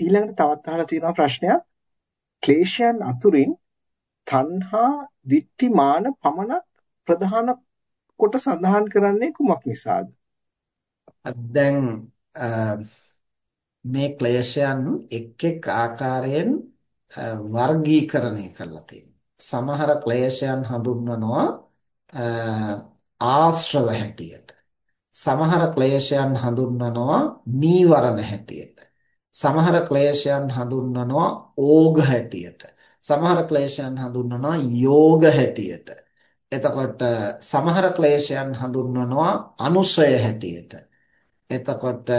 ඊළඟට තවත් අහලා තියෙනවා ප්‍රශ්නයක් ක්ලේශයන් අතුරින් තණ්හා දිට්ඨි මාන පමණක් ප්‍රධාන කොට සඳහන් කරන්නේ කුමක් නිසාද? දැන් මේ ක්ලේශයන් එක් එක් ආකාරයෙන් වර්ගීකරණය කරලා තියෙනවා. සමහර ක්ලේශයන් හඳුන්වනවා ආශ්‍රව හැටියට. සමහර ක්ලේශයන් හඳුන්වනවා නීවරණ හැටියට. සමහර ක්ලේශයන් හඳුන්වනවා ඕඝ හැටියට. සමහර ක්ලේශයන් හඳුන්වනවා යෝග හැටියට. එතකොට සමහර ක්ලේශයන් හඳුන්වනවා අනුසය හැටියට. එතකොට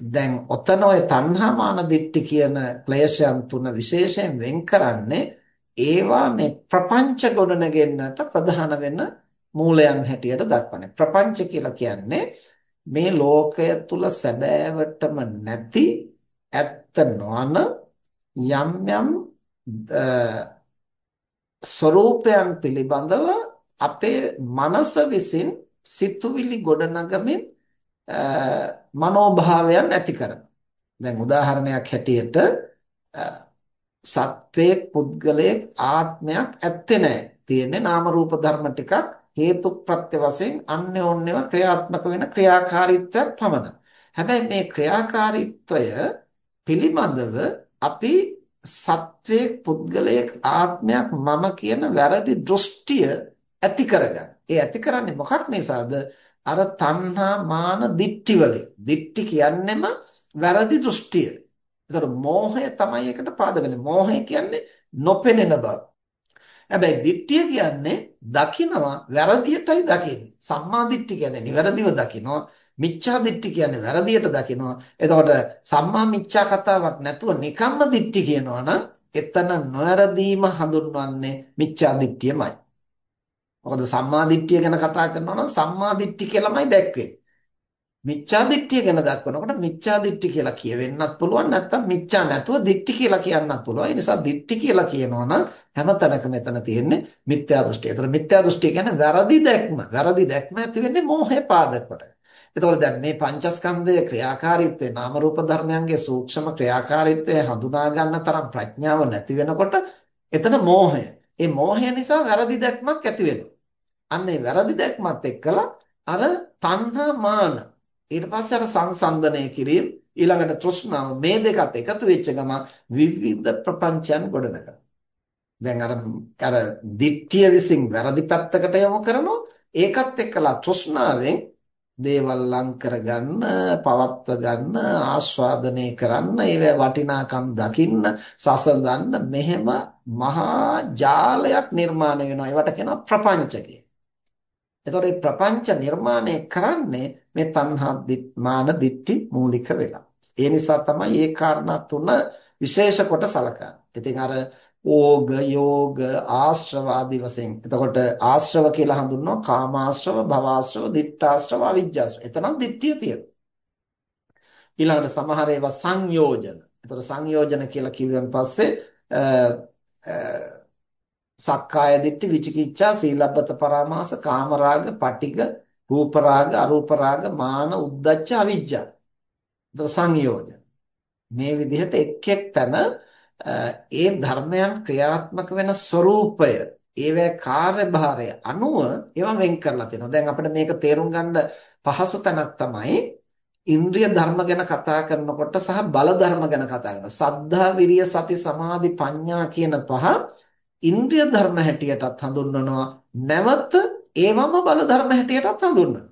දැන් ඔතන ඔය තණ්හා මාන දිට්ඨි කියන ක්ලේශයන් තුන විශේෂයෙන් වෙන් කරන්නේ ඒවා මේ ප්‍රපංච ගොඩනගෙන්නට ප්‍රධාන වෙන මූලයන් හැටියට දක්වන්නේ. ප්‍රපංච කියලා කියන්නේ මේ ලෝකය තුල සැබෑවටම නැති ඇත්ත නොවන යම් යම් ස්වરૂපයන් පිළිබඳව අපේ මනස විසින් සිතුවිලි ගොඩනගමින් මනෝභාවයන් ඇති කරන. දැන් උදාහරණයක් හැටියට සත්වයේ පුද්ගලයේ ආත්මයක් ඇත්තේ නැහැ. තියෙන්නේ නාම රූප ධර්ම ටිකක් හේතු ප්‍රත්‍ය වශයෙන් අන්‍යෝන්‍යව ක්‍රියාත්මක වෙන ක්‍රියාකාරීත්වයක් පමණයි. හැබැයි මේ ක්‍රියාකාරීත්වය පිළිබඳව අපි සත්වයේ පුද්ගලයේ ආත්මයක් මම කියන වැරදි දෘෂ්ටිය ඇති කරගන්න. ඒ ඇති කරන්නේ මොකක් නිසාද? අර තණ්හා මාන දිට්ටි වලින්. දිට්ටි කියන්නේම වැරදි දෘෂ්ටිය. ඒතර මෝහය තමයි ඒකට පාදක වෙන්නේ. මෝහය කියන්නේ නොපෙනෙන බව. හැබැයි දිට්ඨිය කියන්නේ දකිනවා වැරදියටයි දකින්නේ. සම්මා දිට්ඨි කියන්නේ නිවැරදිව දකිනවා. මිච්ඡා දිට්ඨි කියන්නේ වැරදියට දකිනවා. එතකොට සම්මා මිච්ඡා කතාවක් නැතුව නිකම්ම දිට්ඨි කියනවා නම් එතන නොවැරදීම හඳුන්වන්නේ මිච්ඡා දිට්ඨියමයි. මොකද සම්මා දිට්ඨිය ගැන කතා කරනවා නම් සම්මා දිට්ඨි කියලාමයි දැක්වෙන්නේ. මිච්ඡා දිට්ඨිය ගැන දක්වනකොට මිච්ඡා දිට්ඨි කියලා කියවෙන්නත් පුළුවන් නැත්නම් මිච්ඡා නැතුව දිට්ඨි කියලා කියන්නත් පුළුවන්. ඒ නිසා දිට්ඨි කියලා කියනවා නම් හැමතැනකම එතන තියෙන්නේ මිත්‍යා දෘෂ්ටිය. ඒතර මිත්‍යා දෘෂ්ටිය කියන්නේ වැරදි දැක්ම. වැරදි දැක්ම ඇති වෙන්නේ මෝහය පාදක කොට. එතකොට දැන් මේ පංචස්කන්ධයේ ක්‍රියාකාරීත්වය නාම රූප ධර්මයන්ගේ සූක්ෂම ක්‍රියාකාරීත්වය හඳුනා ගන්න තරම් ප්‍රඥාව නැති වෙනකොට එතන මෝහය. ඒ මෝහය නිසා වැරදි දැක්මක් ඇති වෙනවා. අන්න ඒ වැරදි දැක්මත් එක්කලා අර තණ්හා මාන ඊට පස්සේ අර සංසන්දනය කිරීම ඊළඟට තෘෂ්ණාව මේ දෙකත් එකතු වෙච්ච ගම විවිධ ප්‍රපංචයන් ගොඩනගනවා. දැන් අර අර දිට්ඨිය විසින් වැරදි පැත්තකට යොමු කරනවා ඒකත් එක්කලා තෘෂ්ණාවෙන් දේවල් ලං කරගන්න, පවත්ව ගන්න, ආස්වාදනය කරන්න, ඒවැ වටිනාකම් දකින්න, සසඳන්න මෙහෙම මහා ජාලයක් නිර්මාණය වෙනවා. ඒවට කියනවා ප්‍රපංච එතකොට මේ ප්‍රපංච නිර්මාණය කරන්නේ මේ තණ්හා මාන දිට්ඨි මූලික වෙලා. ඒ නිසා තමයි මේ කාරණා තුන විශේෂ කොට සලකන්නේ. ඉතින් අර ඕග යෝග ආශ්‍රව ආදි වශයෙන්. එතකොට ආශ්‍රව කියලා හඳුන්වනවා කාමාශ්‍රව, භවආශ්‍රව, දිට්ඨාශ්‍රව, අවිජ්ජාශ්‍රව. එතනක් දිට්ඨිය තියෙනවා. ඊළඟට සමහර ඒවා සංයෝජන. එතකොට සංයෝජන කියලා කිව්වන් පස්සේ සක්කාය දිට්ඨි විචිකිච්ඡා සීලබ්බත පරාමාස කාමරාග පටිග රූපරාග අරූපරාග මාන උද්දච්ච අවිජ්ජා සංයෝජන මේ විදිහට එක් එක් තැන ඒ ධර්මයන් ක්‍රියාත්මක වෙන ස්වરૂපය ඒවැ කාර්යභාරය අනුව ඒවා වෙන් කරලා තියෙනවා. දැන් අපිට මේක තේරුම් ගන්න පහසු තැනක් තමයි ඉන්ද්‍රිය ධර්ම ගැන කතා කරනකොට සහ බල ධර්ම ගැන කතා කරනකොට. සද්ධා විරිය සති සමාධි ප්‍රඥා කියන පහ ඉන්ද්‍රිය ධර්ම හැටියටත් හඳුන්වනවා නැවත ඒවම බල ධර්ම හැටියටත් හඳුන්වනවා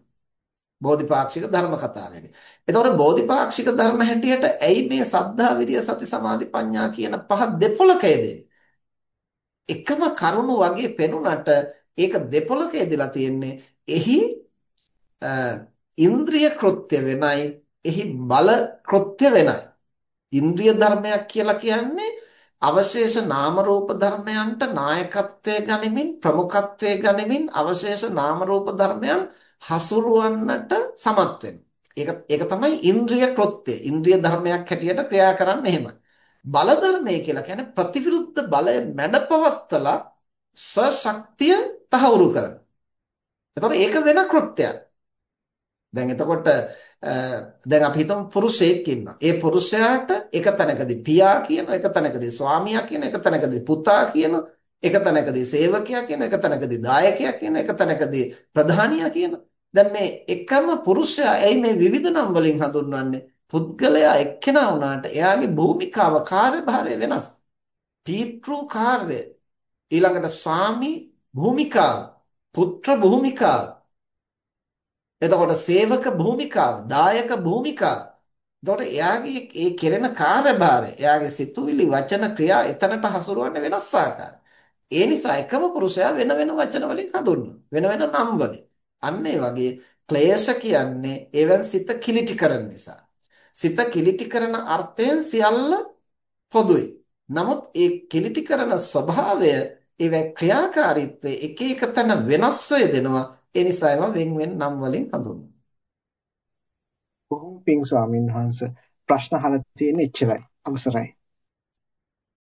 බෝධිපාක්ෂික ධර්ම කතාවේදී. එතකොට බෝධිපාක්ෂික ධර්ම හැටියට ඇයි මේ සද්ධා විරිය සති සමාධි ප්‍රඥා කියන පහ දෙපොලක යෙදෙන්නේ? එකම කරුණු වගේ පෙනුනට ඒක දෙපොලක යෙදලා තියෙන්නේ එහි ඉන්ද්‍රිය කෘත්‍ය වෙනයි එහි බල කෘත්‍ය වෙනයි. ඉන්ද්‍රිය ධර්මයක් කියලා කියන්නේ අවශේෂ නාම රූප ධර්මයන්ට නායකත්වයේ ගනිමින් ප්‍රමුඛත්වයේ ගනිමින් අවශේෂ නාම රූප ධර්මයන් හසුරුවන්නට සමත් ඒක ඒක තමයි ඉන්ද්‍රිය කෘත්‍ය. ඉන්ද්‍රිය ධර්මයක් හැටියට ක්‍රියා කරන්නේ එහෙමයි. බල ධර්මය කියලා කියන්නේ ප්‍රතිවිරුද්ධ බලය මැඩපවත්තලා ස්වශක්තිය තහවුරු කරන. එතකොට ඒක වෙන කෘත්‍යයක්. දැන් එතකොට දැන් අපි හිතමු පුරුෂයෙක් ඉන්නවා. ඒ පුරුෂයාට එක තැනකදී පියා කියන එක තැනකදී ස්වාමියා කියන එක තැනකදී පුතා කියන එක තැනකදී සේවකයා කියන එක තැනකදී දායකයා කියන එක තැනකදී ප්‍රධානියා කියන. දැන් මේ එකම පුරුෂයා ඇයි මේ විවිධ නම් වලින් හඳුන්වන්නේ? පුද්ගලයා එක්කෙනා වුණාට එයාගේ භූමිකාව කාර්යභාරය වෙනස්. පීතෘ කාර්ය ඊළඟට ස්වාමි භූමිකාව පුත්‍ර භූමිකාව. එතකොට සේවක භූමිකාව දායක භූමිකාව එතකොට එයාගේ ඒ කෙරෙන කාර්යභාරය එයාගේ සිතුවිලි වචන ක්‍රියා එතනට හසුරවන්නේ වෙනස් ආකාරයි ඒ නිසා එකම පුරුෂයා වෙන වෙන වචන වලින් හඳුන්වනවා. වෙන වෙන නම් වලින්. අන්න ඒ වගේ ක්ලේශ කියන්නේ එවන් සිත කිලිටි කරන නිසා. සිත කිලිටි කරන අර්ථයෙන් සියල්ල පොදුයි. නමුත් ඒ කිලිටි කරන ස්වභාවය ඒවැ ක්‍රියාකාරීත්වයේ එක එක තැන වෙනස්ව දෙනවා. ඒ නිසා ඒවා වෙන වෙන නම් වලින් හඳුන්වනවා. බොහොම පිං ස්වාමින් වහන්සේ ප්‍රශ්න අහලා තියෙන එච්චරයි. අවසරයි.